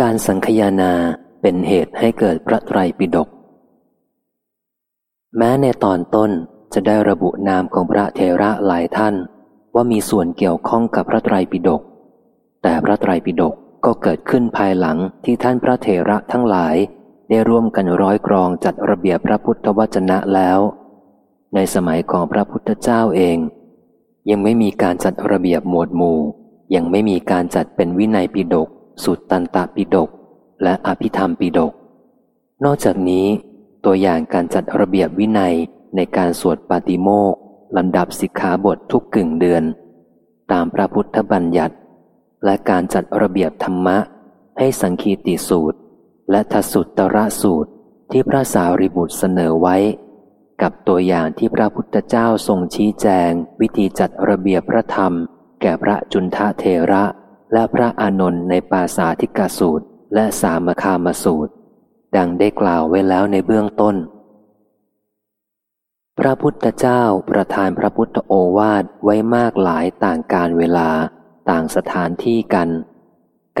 การสังคยนาเป็นเหตุให้เกิดพระไตรปิฎกแม้ในตอนต้นจะได้ระบุนามของพระเทระหลายท่าน ว่ามีส่วนเกี่ยวข้องกับพระไตรปิฎกแต่พระไตรปิฎกก็เกิดขึ้นภายหลังที่ท่านพระเทระทั้งหลาย ได้ร่วมกันร้อยกรองจัดระเบียบพระพุทธวจนะแล้ว ในสมัยของพระพุทธเจ้าเอง ยังไม่มีการจัดระเบียบหมวดหมู่ ยังไม่มีการจัดเป็นวินัยปิฎก สุตตันตปิฎกและอภิธรรมปิฎกนอกจากนี้ ตัวอย่างการจัดระเบียบวินัยในการสวดปาติโมกลำดับสิกขาบททุกกึ่งเดือน ตามพระพุทธบัญญัติ และการจัดระเบียบธรรมะ ให้สังคีติสูตร และทสุตตระสูตรที่พระสารีบุตรเสนอไว้ กับตัวอย่างที่พระพุทธเจ้าทรงชี้แจง วิธีจัดระเบียบพระธรรม แก่พระจุนทะเทระ และพระอานนท์ในปาสาธิกาสูตร และสามคามสูตร ดังได้กล่าวไว้แล้วในเบื้องต้น พระพุทธเจ้าประทานพระพุทธโอวาทไว้มากหลายต่างการเวลาต่างสถานที่กัน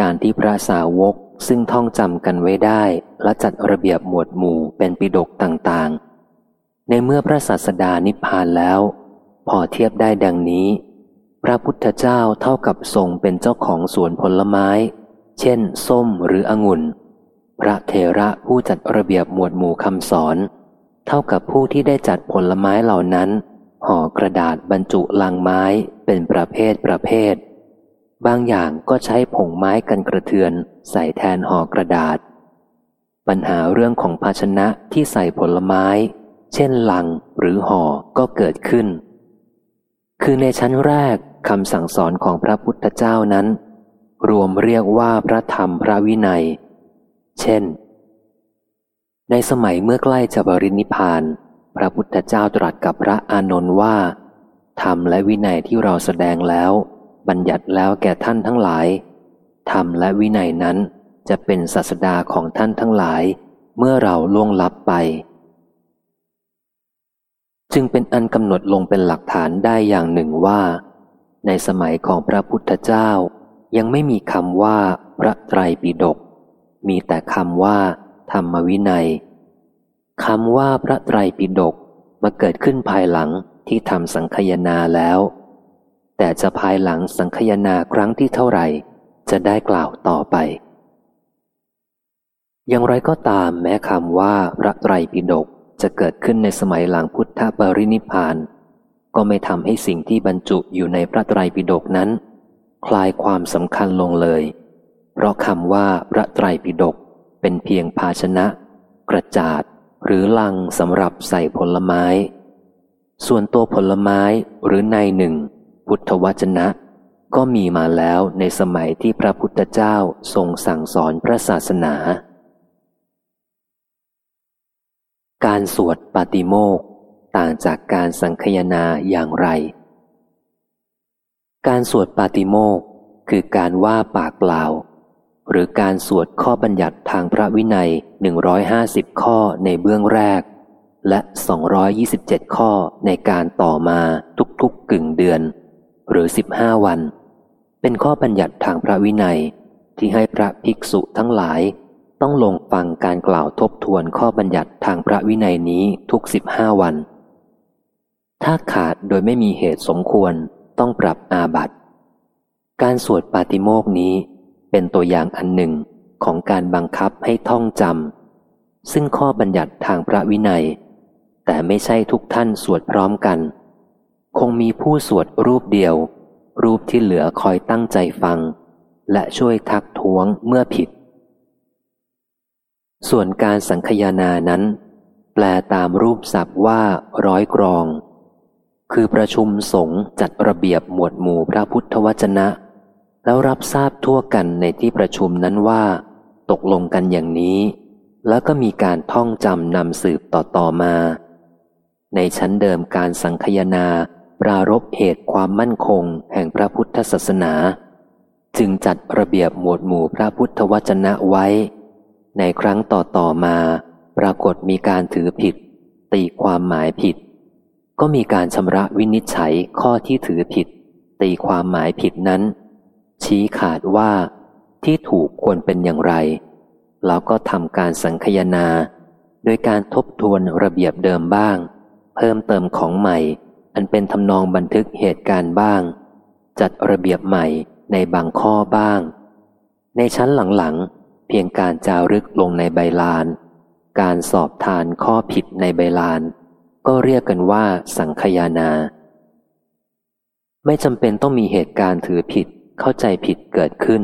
การที่พระสาวกซึ่งท่องจำกันไว้ได้ และจัดระเบียบหมวดหมู่เป็นปิดกต่างๆ ในเมื่อพระศาสดานิพพานแล้ว พอเทียบได้ดังนี้ พระพุทธเจ้าเท่ากับทรงเป็นเจ้าของสวนผลไม้ เช่น ส้มหรือองุ่น พระเทระผู้จัดระเบียบหมวดหมู่คำสอน เท่ากับผู้ที่ได้จัดผลไม้เหล่านั้น ห่อกระดาษบรรจุลังไม้เป็นประเภทประเภท บางอย่างก็ใช้ผงไม้กันกระเทือน ใส่แทนห่อกระดาษ ปัญหาเรื่องของภาชนะที่ใส่ผลไม้ เช่นลังหรือห่อก็เกิดขึ้น คือในชั้นแรก คำสั่งสอนของพระพุทธเจ้านั้น รวมเรียกว่าพระธรรมพระวินัย เช่น ในสมัยเมื่อใกล้จะบรินิพานพระพุทธเจ้าตรัสกับพระอานนท์ว่า ธรรมและวินัยที่เราแสดงแล้ว บัญญัติแล้วแก่ท่านทั้งหลาย ธรรมและวินัยนั้นจะเป็นศาสดาของท่านทั้งหลาย เมื่อเราล่วงลับไป จึงเป็นอันกำหนดลงเป็นหลักฐานได้อย่างหนึ่งว่า ในสมัยของพระพุทธเจ้า ยังไม่มีคำว่าพระไตรปิฎกมีแต่คำว่า ธรรมวินัยคำว่าพระไตรปิฎกมาเกิดขึ้นภายหลังที่ทำสังคยนาแล้ว แต่จะภายหลังสังคยนาครั้งที่เท่าไหร่ จะได้กล่าวต่อไป อย่างไรก็ตามแม้คำว่าพระไตรปิฎกจะเกิดขึ้นในสมัยหลังพุทธปรินิพาน ก็ไม่ทำให้สิ่งที่บรรจุอยู่ในพระไตรปิฎกนั้น คลายความสำคัญลงเลย เพราะคำว่าพระไตรปิฎกเป็นเพียงภาชนะ กระจาด หรือลังสำหรับใส่ผลไม้ ส่วนตัวผลไม้หรือในหนึ่ง พุทธวจนะ ก็มีมาแล้วในสมัยที่พระพุทธเจ้าทรงสั่งสอนพระศาสนา การสวดปาติโมก ต่างจากการสังคยนาอย่างไร การสวดปาติโมกคือการว่าปากเปล่า หรือการสวดข้อบัญญัติทางพระวินัย 150 ข้อในเบื้องแรก และ 227 ข้อในการต่อมาทุกๆกึ่งเดือน หรือ 15 วัน เป็นข้อบัญญัติทางพระวินัย ที่ให้พระภิกษุทั้งหลายต้องลงฟังการกล่าวทบทวนข้อบัญญัติทางพระวินัยนี้ทุก15วัน ถ้าขาดโดยไม่มีเหตุสมควรต้องปรับอาบัติ การสวดปาติโมกนี้เป็นตัวอย่างอันหนึ่งของการบังคับให้ท่องจำซึ่งข้อบัญญัติทางพระวินัย แต่ไม่ใช่ทุกท่านสวดพร้อมกัน คงมีผู้สวดรูปเดียว รูปที่เหลือคอยตั้งใจฟัง และช่วยทักท้วงเมื่อผิด ส่วนการสังคยานานั้น แปลตามรูปศัพท์ว่าร้อยกรอง คือประชุมสงฆ์จัดระเบียบหมวดหมู่พระพุทธวจนะ แล้วรับทราบทั่วกันในที่ประชุมนั้นว่า ตกลงกันอย่างนี้ แล้วก็มีการท่องจำนำสืบต่อต่อมา ในชั้นเดิมการสังคยนา ปรารบเหตุความมั่นคงแห่งพระพุทธศาสนา จึงจัดระเบียบหมวดหมู่พระพุทธวจนะไว้ ในครั้งต่อต่อมา ปรากฏมีการถือผิด ตีความหมายผิด ก็มีการชำระวินิจฉัยข้อที่ถือผิด ตีความหมายผิดนั้น ชี้ขาดว่าที่ถูกควรเป็นอย่างไร แล้วก็ทำการสังคยนา โดยการทบทวนระเบียบเดิมบ้าง เพิ่มเติมของใหม่ อันเป็นทำนองบันทึกเหตุการณ์บ้าง จัดระเบียบใหม่ในบางข้อบ้าง ในชั้นหลังๆ เพียงการจารึกลงในใบลาน การสอบทานข้อผิดในใบลาน ก็เรียกกันว่า สังคยานา ไม่จำเป็นต้องมีเหตุการณ์ถือผิด เข้าใจผิดเกิดขึ้น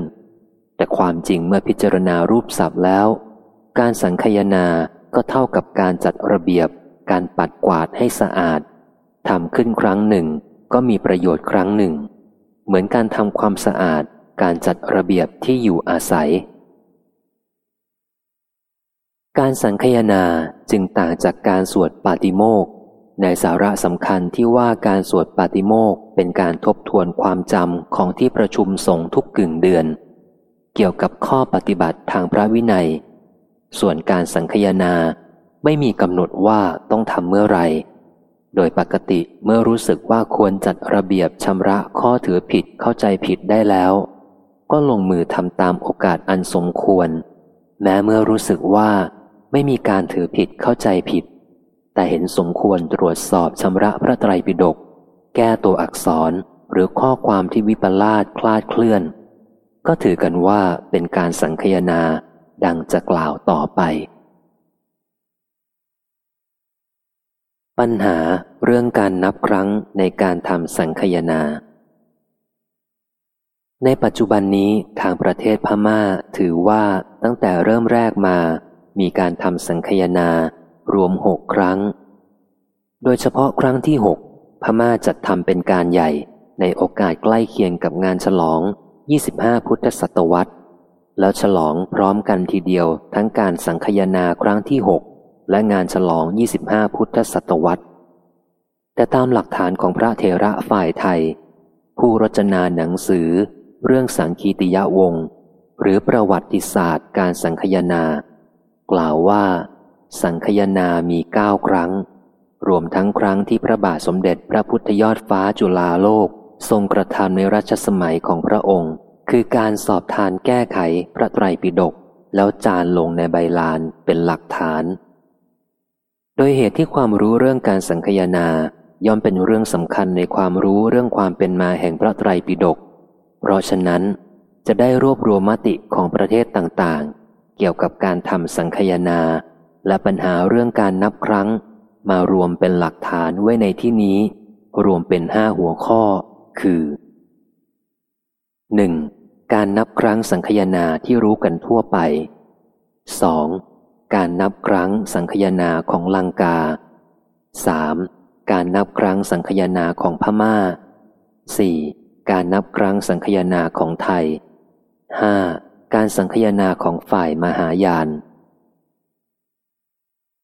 แต่ความจริงเมื่อพิจารณารูปศัพท์แล้ว การสังคยานาก็เท่ากับการจัดระเบียบ การปัดกวาดให้สะอาดทำขึ้นครั้งหนึ่ง ก็มีประโยชน์ครั้งหนึ่ง เหมือนการทำความสะอาด การจัดระเบียบที่อยู่อาศัยการสังคยนาจึงต่างจากการสวดปาติโมก ในสาระสำคัญที่ว่าการสวดปาติโมกเป็นการทบทวนความจำของที่ประชุมสงฆ์ทุกกึ่งเดือน เกี่ยวกับข้อปฏิบัติทางพระวินัย ส่วนการสังคยนาไม่มีกำหนดว่าต้องทำเมื่อไร โดยปกติเมื่อรู้สึกว่าควรจัดระเบียบชำระข้อถือผิดเข้าใจผิดได้แล้ว ก็ลงมือทำตามโอกาสอันสมควร แม้เมื่อรู้สึกว่าไม่มีการถือผิดเข้าใจผิด แต่เห็นสมควรตรวจสอบชำระพระไตรปิฎกแก้ตัวอักษรหรือข้อความที่วิปลาสคลาดเคลื่อน ก็ถือกันว่าเป็นการสังคยนาดังจะกล่าวต่อไป ปัญหาเรื่องการนับครั้งในการทำสังคยนา ในปัจจุบันนี้ทางประเทศพม่าถือว่าตั้งแต่เริ่มแรกมา มีการทำสังคยนา รวมหกครั้ง โดยเฉพาะครั้งที่หกพม่าจัดทำเป็นการใหญ่ในโอกาสใกล้เคียงกับงานฉลอง 25 พุทธศตวรรษ แล้วฉลองพร้อมกันทีเดียวทั้งการสังคยนาครั้งที่หกและงานฉลอง 25 พุทธศตวรรษ แต่ตามหลักฐานของพระเทระฝ่ายไทย ผู้รจนาหนังสือ เรื่องสังคีติยะวง หรือประวัติศาสตร์การสังคยนา กล่าวว่า สังคยนามีเก้าครั้ง รวมทั้งครั้งที่พระบาทสมเด็จพระพุทธยอดฟ้าจุฬาโลก ทรงกระทำในรัชสมัยของพระองค์ คือการสอบทานแก้ไขพระไตรปิฎกแล้วจานลงในใบลานเป็นหลักฐาน โดยเหตุที่ความรู้เรื่องการสังคยนาย่อมเป็นเรื่องสำคัญในความรู้เรื่องความเป็นมาแห่งพระไตรปิฎก เพราะฉะนั้น จะได้รวบรวมมติของประเทศต่างๆ เกี่ยวกับการทำสังคยนา และปัญหาเรื่องการนับครั้ง มารวมเป็นหลักฐานไว้ในที่นี้ รวมเป็นห้าหัวข้อ คือ 1. การนับครั้งสังคยนาที่รู้กันทั่วไป 2. การนับครั้งสังคยนาของลังกา 3. การนับครั้งสังคยนาของพมา่า 4. การนับครั้งสังคยนาของไทย 5. การสังคยนาของฝ่ายมหายาน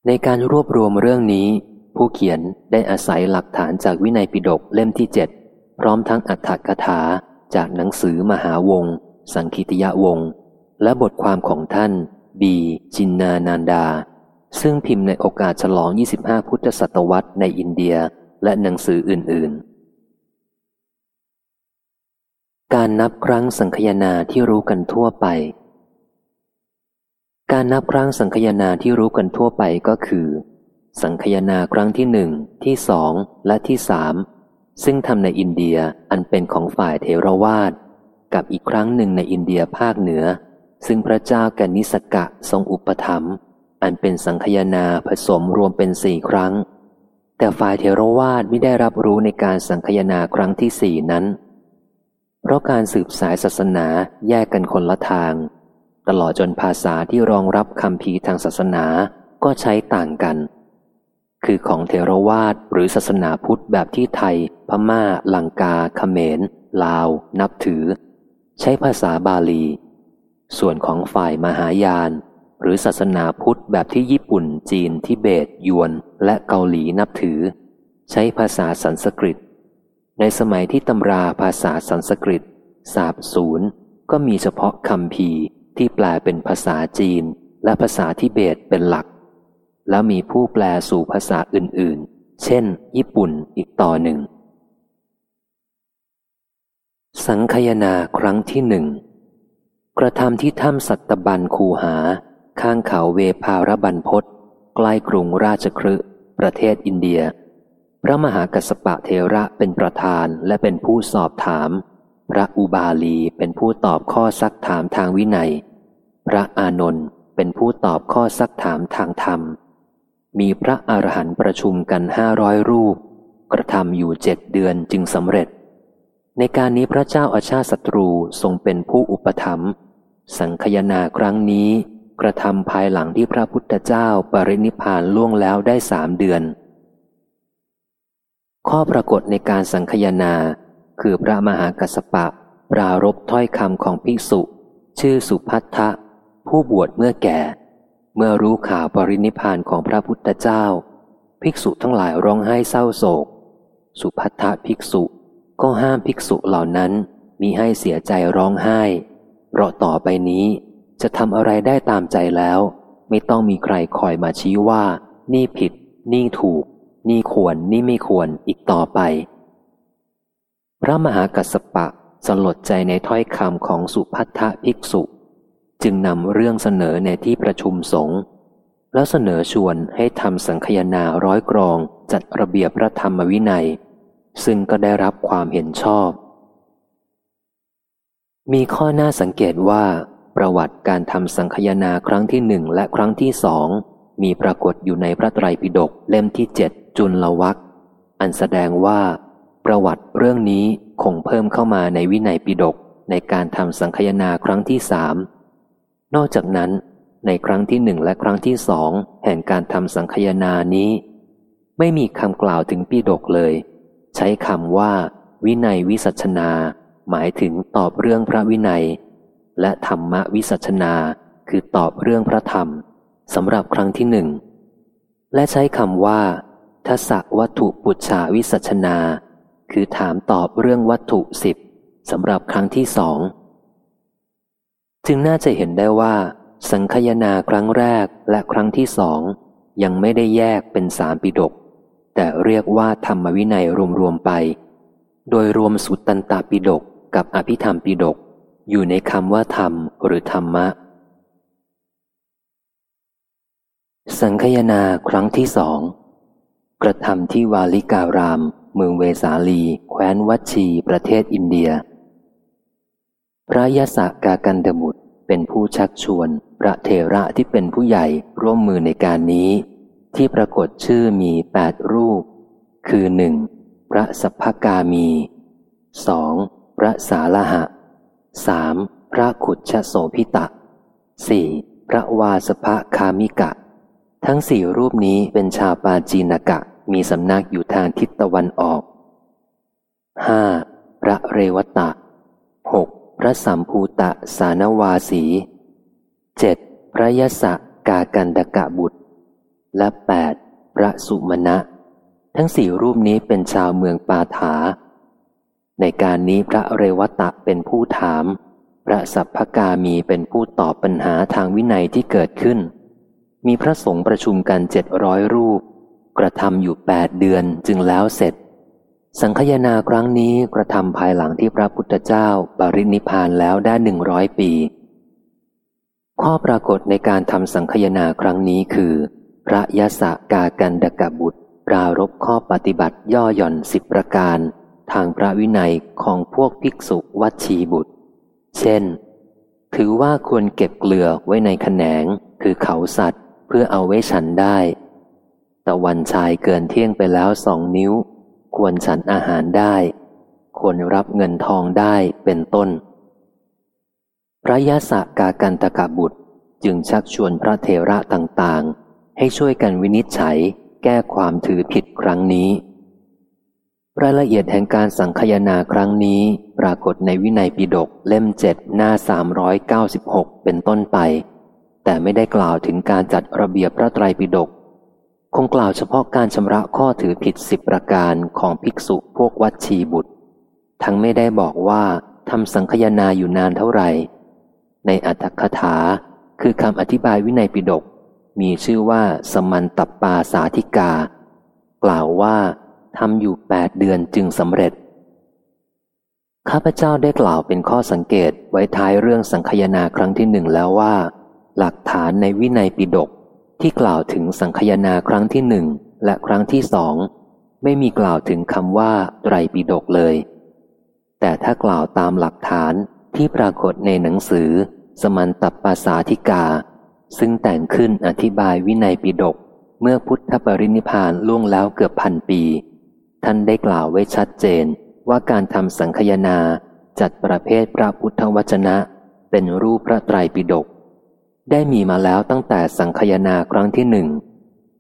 ในการรวบรวมเรื่องนี้ ผู้เขียนได้อาศัยหลักฐานจากวินัยปิฎกเล่มที่เจ็ดพร้อมทั้งอัฏฐกถาจากหนังสือมหาวง สังคิตยวง และบทความของท่าน บี จินนานานดา ซึ่งพิมพ์ในโอกาสฉลอง 25 พุทธศตวรรษในอินเดียและหนังสืออื่น ๆ การนับครั้งสังคยนาที่รู้กันทั่วไป การนับครั้งสังคยนาที่รู้กันทั่วไปก็คือ สังคยนาครั้งที่หนึ่งที่สองและที่สามซึ่งทำในอินเดียอันเป็นของฝ่ายเทรวาสกับอีกครั้งหนึ่งในอินเดียภาคเหนือ ซึ่งพระเจ้าแกนิสกะทรงอุปถัมภ์อันเป็นสังคยนาผสมรวมเป็นสี่ครั้ง แต่ฝ่ายเทรวาสไม่ได้รับรู้ในการสังคยนาครั้งที่สี่นั้น เพราะการสืบสายศาสนาแยกกันคนละทาง ตลอดจนภาษาที่รองรับคำพีทางศาสนาก็ใช้ต่างกัน คือของเทรวาสหรือศาสนาพุทธแบบที่ไทย พมา่า ลังกาเขมร ลาว นับถือ ใช้ภาษาบาลี ส่วนของฝ่ายมหายาน หรือศาสนาพุทธแบบที่ญี่ปุ่น จีน ทิเบต ยวน และเกาหลีนับถือ ใช้ภาษาสันสกฤต ในสมัยที่ตำราภาษาสันสกฤตสาบศูนย์ก็มีเฉพาะคำพี ที่แปลเป็นภาษาจีนและภาษาทิเบตเป็นหลัก แล้วมีผู้แปลสู่ภาษาอื่นๆ เช่น ญี่ปุ่นอีกต่อหนึ่ง สังคยนาครั้งที่หนึ่งกระทำที่ถ้ำสัตบันคูหา ข้างเขาเวภารบันพศใกล้กรุงราชครืประเทศอินเดีย พระมหากัสปะเทระเป็นประธานและเป็นผู้สอบถาม พระอุบาลีเป็นผู้ตอบข้อซักถามทางวินัย พระอานนท์เป็นผู้ตอบข้อซักถามทางธรรม มีพระอรหันต์ประชุมกันห้าร้อยรูป กระทำอยู่เจ็ดเดือนจึงสำเร็จ ในการนี้พระเจ้าอาชาศัตรูทรงเป็นผู้อุปถัมภ์สังคยนาครั้งนี้ กระทำภายหลังที่พระพุทธเจ้าปรินิพานล่วงแล้วได้สามเดือน ข้อปรากฏในการสังคยนาคือพระมหากัสปะ ปรารบถ้อยคำของภิกษุ ชื่อสุพัทธะ ผู้บวชเมื่อแก่ เมื่อรู้ข่าวปรินิพานของพระพุทธเจ้า ภิกษุทั้งหลายร้องไห้เศร้าโศก สุพัทธะภิกษุก็ห้ามภิกษุเหล่านั้นมีให้เสียใจร้องไห้ เพราะต่อไปนี้จะทำอะไรได้ตามใจแล้ว ไม่ต้องมีใครคอยมาชี้ว่า นี่ผิด นี่ถูก นี่ควร นี่ไม่ควรอีกต่อไป พระมหากัสปะสลดใจในถ้อยคำของสุพัทธภิกษุ จึงนำเรื่องเสนอในที่ประชุมสงฆ์แล้วเสนอชวนให้ทำสังคยนาร้อยกรองจัดระเบียบพระธรรมวินัย ซึ่งก็ได้รับความเห็นชอบ มีข้อน่าสังเกตว่า ประวัติการทำสังคยนาครั้งที่หนึ่งและครั้งที่สองมีปรากฏอยู่ในพระไตรปิฎกเล่มที่เจ็ดจุลวักอันแสดงว่า ประวัติเรื่องนี้คงเพิ่มเข้ามาในวินัยปิฎกในการทำสังคยนาครั้งที่สาม นอกจากนั้น ในครั้งที่หนึ่งและครั้งที่สองแห่งการทำสังคยนานี้ ไม่มีคำกล่าวถึงปิฎกเลย ใช้คำว่า วินัยวิสัชนา หมายถึงตอบเรื่องพระวินัย และธรรมวิสัชนาคือตอบเรื่องพระธรรมสำหรับครั้งที่หนึ่งและใช้คำว่าทศวัตถุปุจฉาวิสัชนา คือถามตอบเรื่องวัตถุสิบสำหรับครั้งที่สอง จึงน่าจะเห็นได้ว่า สังคยนาครั้งแรกและครั้งที่สอง ยังไม่ได้แยกเป็นสามปิดก แต่เรียกว่าธรรมวินัยรวมๆไป โดยรวมสุตตันตปิดกกับอภิธรรมปิดก อยู่ในคำว่าธรรมหรือธรรมะ สังคยนาครั้งที่สอง กระทำที่วาลิการาม เมืองเวสาลี แคว้นวัชีประเทศอินเดีย พระยศกากันดบุตรเป็นผู้ชักชวน พระเทระที่เป็นผู้ใหญ่ร่วมมือในการนี้ ที่ปรากฏชื่อมีแปดรูป คือหนึ่งพระสัพพกามีสองพระสาลหะสามพระขุดชโสพิตะสี่พระวาสภคามิกะ ทั้งสี่รูปนี้เป็นชาวปาจีนกะ มีสำนักอยู่ทางทิศตะวันออกห้าพระเรวตะหก พระสัมภูตะสานวาสีเจ็ดพระยศกากันดกะบุตร และแปดพระสุมณะทั้งสี่รูปนี้เป็นชาวเมืองปาถา ในการนี้พระเรวตะเป็นผู้ถาม พระสัพพกามีเป็นผู้ตอบปัญหาทางวินัยที่เกิดขึ้น มีพระสงฆ์ประชุมกันเจ็ดร้อยรูป กระทำอยู่แปดเดือนจึงแล้วเสร็จ สังคยนาครั้งนี้กระทำภายหลังที่พระพุทธเจ้าปรินิพานแล้วได้หนึ่งร้อยปี ข้อปรากฏในการทำสังคยนาครั้งนี้คือ พระยศกากันดกบุตร ปรารบข้อปฏิบัติย่อหย่อนสิบประการ ทางพระวินัยของพวกภิกษุวัชีบุตร เช่น ถือว่าควรเก็บเกลือไว้ในแขนง คือเขาสัตว์ เพื่อเอาไว้ฉันได้ ตะวันชายเกินเที่ยงไปแล้วสองนิ้ว ควรฉันอาหารได้ ควรรับเงินทองได้เป็นต้น พระยาสกากันตกะบุตรจึงชักชวนพระเทระต่างๆ ให้ช่วยกันวินิจฉัยแก้ความถือผิดครั้งนี้ รายละเอียดแห่งการสังคยนาครั้งนี้ปรากฏในวินัยปิฎกเล่มเจ็ดหน้า 396 เป็นต้นไป แต่ไม่ได้กล่าวถึงการจัดระเบียบพระไตรปิฎก คงกล่าวเฉพาะการชำระข้อถือผิดสิบประการของภิกษุพวกวัดชีบุตร ทั้งไม่ได้บอกว่าทำสังคยนาอยู่นานเท่าไหร่ ในอัตถคถาคือคำอธิบายวินัยปิฎกมีชื่อว่าสมันตปปาสาธิกา กล่าวว่าทำอยู่แปดเดือนจึงสำเร็จ ข้าพเจ้าได้กล่าวเป็นข้อสังเกตไว้ท้ายเรื่องสังคยนาครั้งที่หนึ่งแล้วว่า หลักฐานในวินัยปิฎก ที่กล่าวถึงสังคยนาครั้งที่หนึ่งและครั้งที่สองไม่มีกล่าวถึงคำว่าไตรปิฎกเลย แต่ถ้ากล่าวตามหลักฐานที่ปรากฏในหนังสือ สมันตปาสาธิกา ซึ่งแต่งขึ้นอธิบายวินัยปิฎกเมื่อพุทธปรินิพานล่วงแล้วเกือบพันปี ท่านได้กล่าวไว้ชัดเจนว่าการทำสังคยนาจัดประเภทพระพุทธวจนะ เป็นรูปพระไตรปิฎก ได้มีมาแล้วตั้งแต่สังคยนาครั้งที่หนึ่ง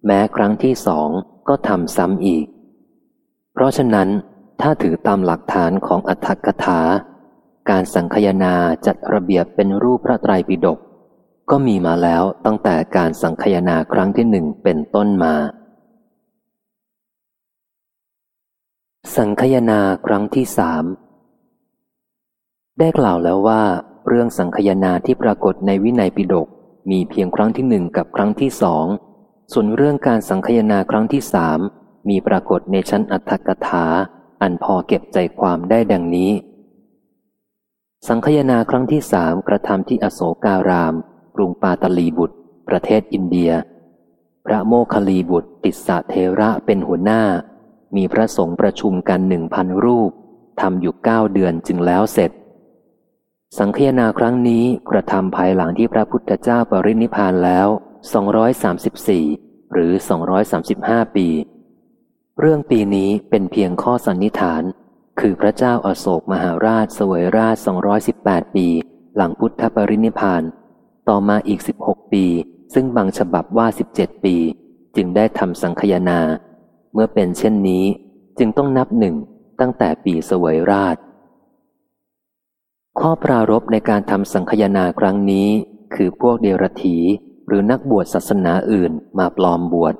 แม้ครั้งที่สองก็ทำซ้ำอีก เพราะฉะนั้นถ้าถือตามหลักฐานของอัตถกถา การสังคยนาจัดระเบียบเป็นรูปพระไตรปิฎกก็มีมาแล้วตั้งแต่การสังคยนาครั้งที่หนึ่งเป็นต้นมา สังคยนาครั้งที่สามได้กล่าวแล้วว่า เรื่องสังคยนาที่ปรากฏในวินัยปิฎก มีเพียงครั้งที่หนึ่งกับครั้งที่สอง ส่วนเรื่องการสังคยนาครั้งที่สามมีปรากฏในชั้นอัตถกถา อันพอเก็บใจความได้ดังนี้ สังคยนาครั้งที่สามกระทำที่อโศการาม กรุงปาตลีบุตร ประเทศอินเดีย พระโมคคลีบุตร ติสสะเทระเป็นหัวหน้า มีพระสงฆ์ประชุมกันหนึ่งพันรูปทำอยู่เก้าเดือนจึงแล้วเสร็จ สังคยนาครั้งนี้กระทำภายหลังที่พระพุทธเจ้าปรินิพานแล้ว 234 หรือ 235 ปี เรื่องปีนี้เป็นเพียงข้อสันนิษฐาน คือพระเจ้าอาโศกมหาราชสวยราช 218 ปี หลังพุทธปรินิพาน ต่อมาอีก 16 ปี ซึ่งบางฉบับว่า 17 ปี จึงได้ทำสังคยนา เมื่อเป็นเช่นนี้จึงต้องนับหนึ่งตั้งแต่ปีสวยราช ข้อปรารบในการทำสังคยนาครั้งนี้ คือพวกเดรธีหรือนักบวชศาสนาอื่นมาปลอมบวช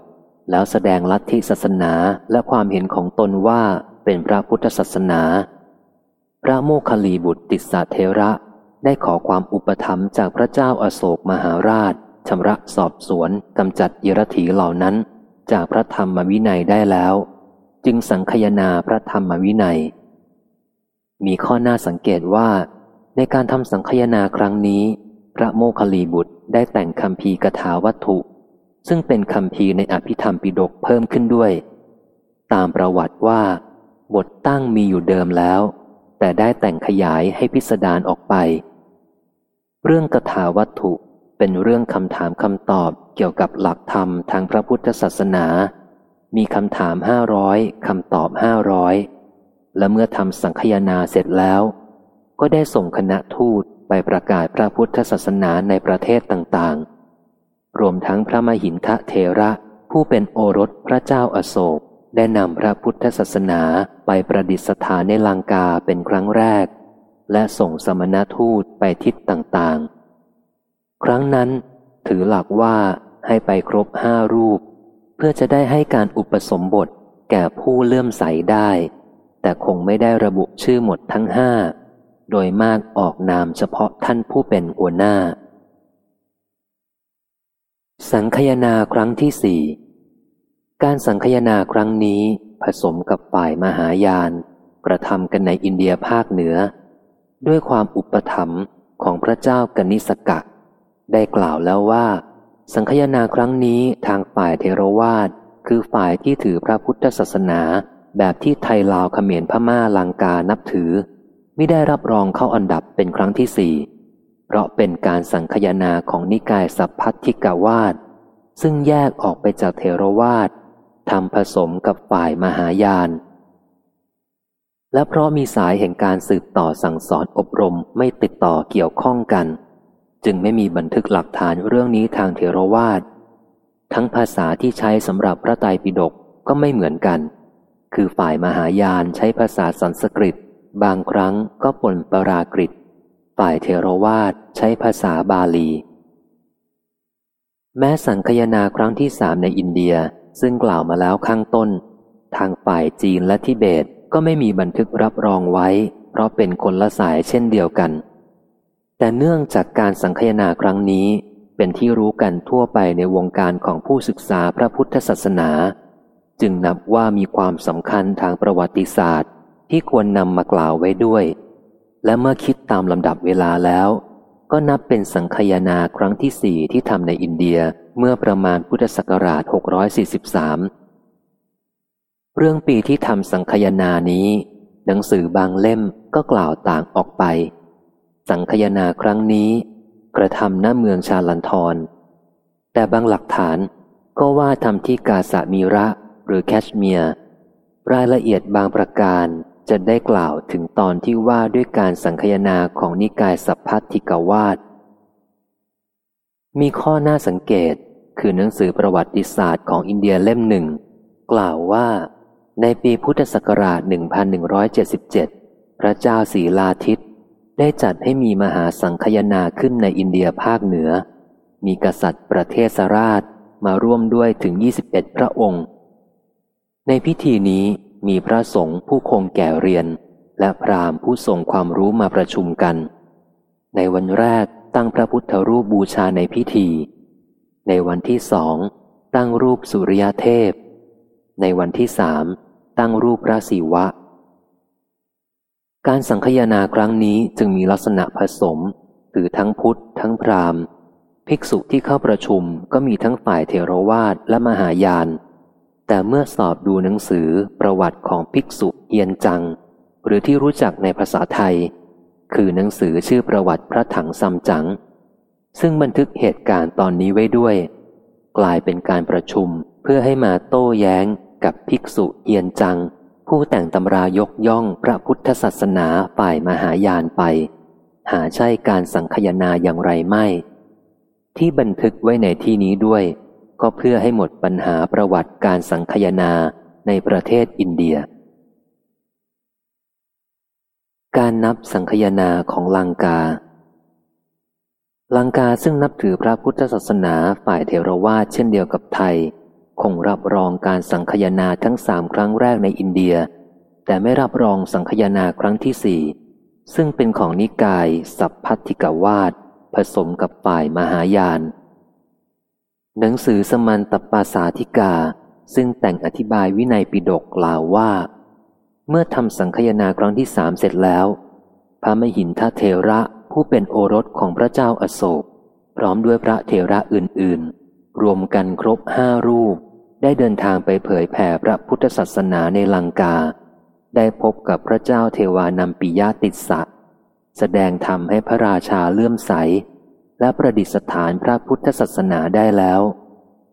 แล้วแสดงลัทธิศาสนาและความเห็นของตนว่าเป็นพระพุทธศาสนา พระโมคคัลลีบุตรติสาเทระได้ขอความอุปถัมภ์จากพระเจ้าอาโศกมหาราชชำระสอบสวนกำจัดเยรถีเหล่านั้น จากพระธรรมวินัยได้แล้ว จึงสังคยนาพระธรรมวินัย มีข้อน่าสังเกตว่า ในการทำสังคยนาครั้งนี้ พระโมคคัลลีบุตรได้แต่งคำพีกถาวัตถุ ซึ่งเป็นคำพีในอภิธรรมปิฎกเพิ่มขึ้นด้วย ตามประวัติว่า บทตั้งมีอยู่เดิมแล้ว แต่ได้แต่งขยายให้พิสดารออกไป เรื่องกถาวัตถุเป็นเรื่องคำถามคำตอบเกี่ยวกับหลักธรรมทางพระพุทธศาสนา มีคำถามห้าร้อยคำตอบห้าร้อยและเมื่อทำสังคยนาเสร็จแล้ว ก็ได้ส่งคณะทูตไปประกาศพระพุทธศาสนาในประเทศต่างๆ รวมทั้งพระมหินทะเทระผู้เป็นโอรสพระเจ้าอาโศก ได้นำพระพุทธศาสนาไปประดิษฐานในลังกาเป็นครั้งแรก และส่งสมณทูตไปทิศต่างๆ ครั้งนั้นถือหลักว่าให้ไปครบห้ารูป เพื่อจะได้ให้การอุปสมบทแก่ผู้เลื่อมใสได้ แต่คงไม่ได้ระบุชื่อหมดทั้งห้า โดยมากออกนามเฉพาะท่านผู้เป็นหัวหน้า สังคยนาครั้งที่สี่การสังคยนาครั้งนี้ผสมกับฝ่ายมหายาน กระทำกันในอินเดียภาคเหนือ ด้วยความอุปถัมภ์ของพระเจ้ากนิสกะ ได้กล่าวแล้วว่า สังคยนาครั้งนี้ทางฝ่ายเทรวาสคือฝ่ายที่ถือพระพุทธศาสนา แบบที่ไทยลาวเขมรพม่าลังกานับถือ ม่ได้รับรองเข้าอันดับเป็นครั้งที่สี่เพราะเป็นการสังคยนาของนิกายสัพพัทธิกาวาสซึ่งแยกออกไปจากเทรวาสทำผสมกับฝ่ายมหายาน และเพราะมีสายแห่งการสืบต่อสั่งสอนอบรมไม่ติดต่อเกี่ยวข้องกัน จึงไม่มีบันทึกหลักฐานเรื่องนี้ทางเทรวาสทั้งภาษาที่ใช้สำหรับพระไตรปิฎกก็ไม่เหมือนกัน คือฝ่ายมหายานใช้ภาษาสันสกฤต บางครั้งก็ปนปรากฤตฝ่ายเทรวาสใช้ภาษาบาลี แม้สังคยนาครั้งที่สามในอินเดียซึ่งกล่าวมาแล้วข้างต้น ทางฝ่ายจีนและทิเบตก็ไม่มีบันทึกรับรองไว้ เพราะเป็นคนละสายเช่นเดียวกัน แต่เนื่องจากการสังคยนาครั้งนี้ เป็นที่รู้กันทั่วไปในวงการของผู้ศึกษาพระพุทธศาสนา จึงนับว่ามีความสำคัญทางประวัติศาสตร์ ที่ควรนำมากล่าวไว้ด้วย และเมื่อคิดตามลำดับเวลาแล้ว ก็นับเป็นสังคยนาครั้งที่สี่ที่ทำในอินเดียเมื่อประมาณพุทธศักราช 643 เรื่องปีที่ทำสังคยนานี้ หนังสือบางเล่มก็กล่าวต่างออกไป สังคยนาครั้งนี้ กระทำหน้าเมืองชาลันทร แต่บางหลักฐานก็ว่าทำที่กาสามีระหรือแคชเมียร์รายละเอียดบางประการ จะได้กล่าวถึงตอนที่ว่าด้วยการสังคยนาของนิกายสัพพัทธิกวาดมีข้อน่าสังเกตคือหนังสือประวัติศาสตร์ของอินเดียเล่มหนึ่ง กล่าวว่า ในปีพุทธศักราช 1177 พระเจ้าศรีลาทิตได้จัดให้มีมหาสังคยนาขึ้นในอินเดียภาคเหนือ มีกษัตริย์ประเทศราชมาร่วมด้วยถึง 21 พระองค์ ในพิธีนี้ มีพระสงฆ์ผู้คงแก่เรียน และพราหมณ์ผู้ทรงความรู้มาประชุมกัน ในวันแรกตั้งพระพุทธรูปบูชาในพิธี ในวันที่สองตั้งรูปสุริยเทพ ในวันที่สามตั้งรูปพระศิวะ การสังคยนาครั้งนี้จึงมีลักษณะผสมคือทั้งพุทธ ทั้งพราหมณ์ ภิกษุที่เข้าประชุมก็มีทั้งฝ่ายเทรวาสและมหายาน แต่เมื่อสอบดูหนังสือประวัติของภิกษุเอียนจัง หรือที่รู้จักในภาษาไทย คือหนังสือชื่อประวัติพระถังซัมจั๋งซึ่งบันทึกเหตุการณ์ตอนนี้ไว้ด้วย กลายเป็นการประชุมเพื่อให้มาโต้แย้งกับภิกษุเอียนจัง ผู้แต่งตำรายกย่องพระพุทธศาสนาฝ่ายมหายานไป หาใช่การสังคยนาอย่างไรไม่ ที่บันทึกไว้ในที่นี้ด้วย ก็เพื่อให้หมดปัญหาประวัติการสังคยนาในประเทศอินเดีย การนับสังคยนาของลังกา ลังกาซึ่งนับถือพระพุทธศาสนาฝ่ายเทรวาสเช่นเดียวกับไทย คงรับรองการสังคยนาทั้งสามครั้งแรกในอินเดีย แต่ไม่รับรองสังคยนาครั้งที่สี่ซึ่งเป็นของนิกาย สัพพัทธิกวาดผสมกับฝ่ายมหายาน หนังสือสมันตปาสาธิกา ซึ่งแต่งอธิบายวินัยปิฎกกล่าวว่า เมื่อทำสังคยนาครั้งที่สามเสร็จแล้ว พระมหินทเทระผู้เป็นโอรสของพระเจ้าอโศก พร้อมด้วยพระเทระอื่นๆ รวมกันครบห้ารูป ได้เดินทางไปเผยแผ่พระพุทธศาสนาในลังกา ได้พบกับพระเจ้าเทวานัมปิยติสสะแสดงธรรมให้พระราชาเลื่อมใส และประดิษฐานพระพุทธศาสนาได้แล้ว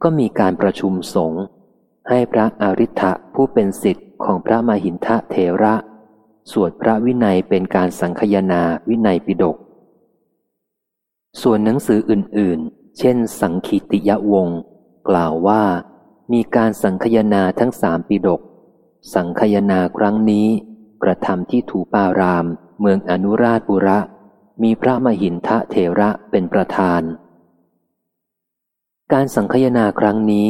ก็มีการประชุมสงฆ์ให้พระอริ t ะผู้เป็นสิทธิ์ของพระมหินทะเทระ สวดพระวินัยเป็นการสังคยนาวินัยปิฎกส่วนหนังสืออื่นๆ เช่น สังคีติยวงศ์กล่าวว่า มีการสังคยนาทั้งสามปิฎกสังคยนาครั้งนี้ กระทำที่ถูปาราม เมืองอนุราชบุระ มีพระมหินทะเทระเป็นประธาน การสังคยนาครั้งนี้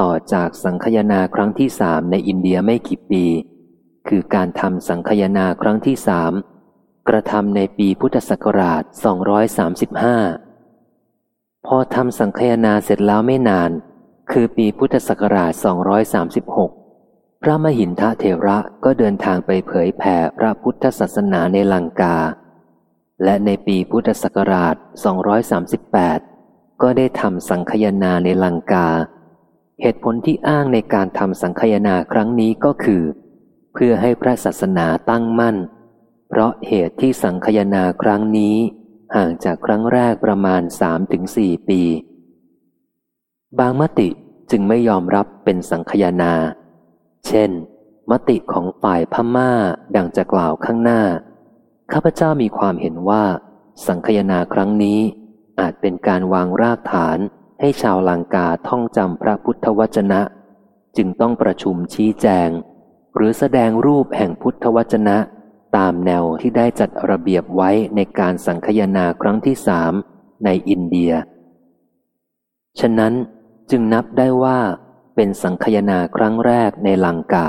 ต่อจากสังคยนาครั้งที่สามในอินเดียไม่กี่ปี คือการทำสังคยนาครั้งที่สามกระทำในปีพุทธศักราช 235 พอทำสังคยนาเสร็จแล้วไม่นาน คือปีพุทธศักราช 236 พระมหินทะเทระก็เดินทางไปเผยแผ่พระพุทธศาสนาในลังกา และในปีพุทธศักราช 238 ก็ได้ทำสังคยนาในลังกา เหตุผลที่อ้างในการทำสังคยนาครั้งนี้ก็คือ เพื่อให้พระศาสนาตั้งมั่น เพราะเหตุที่สังคยนาครั้งนี้ห่างจากครั้งแรกประมาณ 3-4 ปี บางมติจึงไม่ยอมรับเป็นสังคยนา เช่น มติของฝ่ายพม่าดังจะกล่าวข้างหน้า ข้าพเจ้ามีความเห็นว่า สังคยนาครั้งนี้ อาจเป็นการวางรากฐานให้ชาวลังกาท่องจำพระพุทธวจนะ จึงต้องประชุมชี้แจง หรือแสดงรูปแห่งพุทธวจนะ ตามแนวที่ได้จัดระเบียบไว้ในการสังคยนาครั้งที่สามในอินเดีย ฉะนั้นจึงนับได้ว่าเป็นสังคยนาครั้งแรกในลังกา